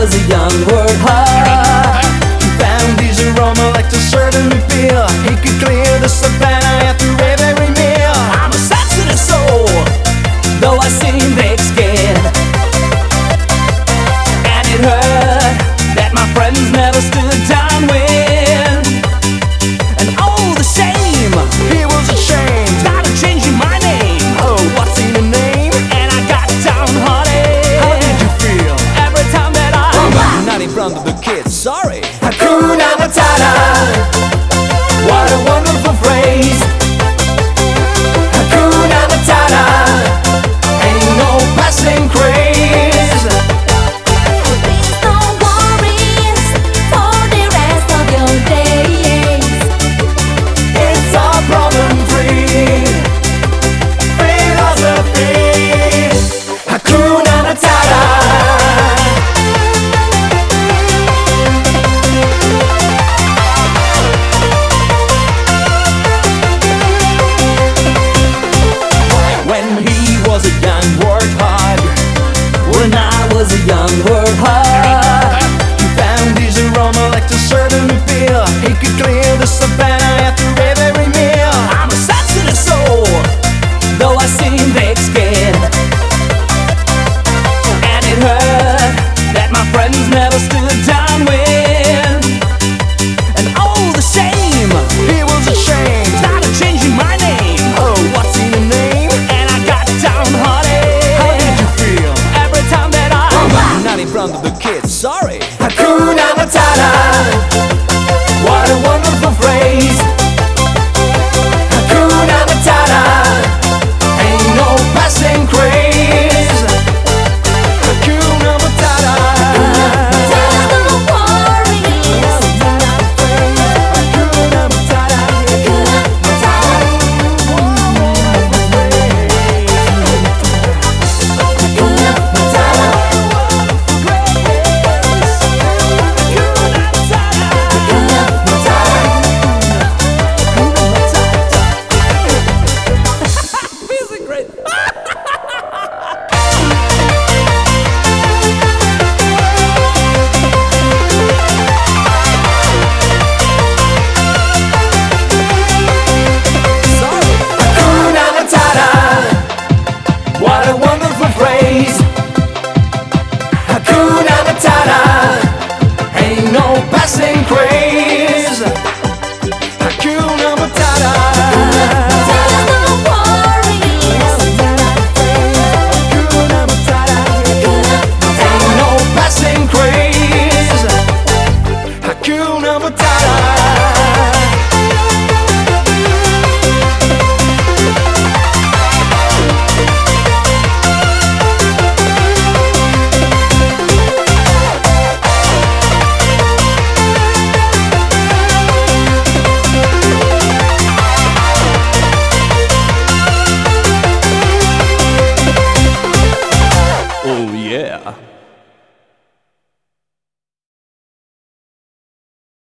was a young word high. He found his aroma like a certain feel. He could clear the sabbat. Of the kids. He could clear the savannah 啊。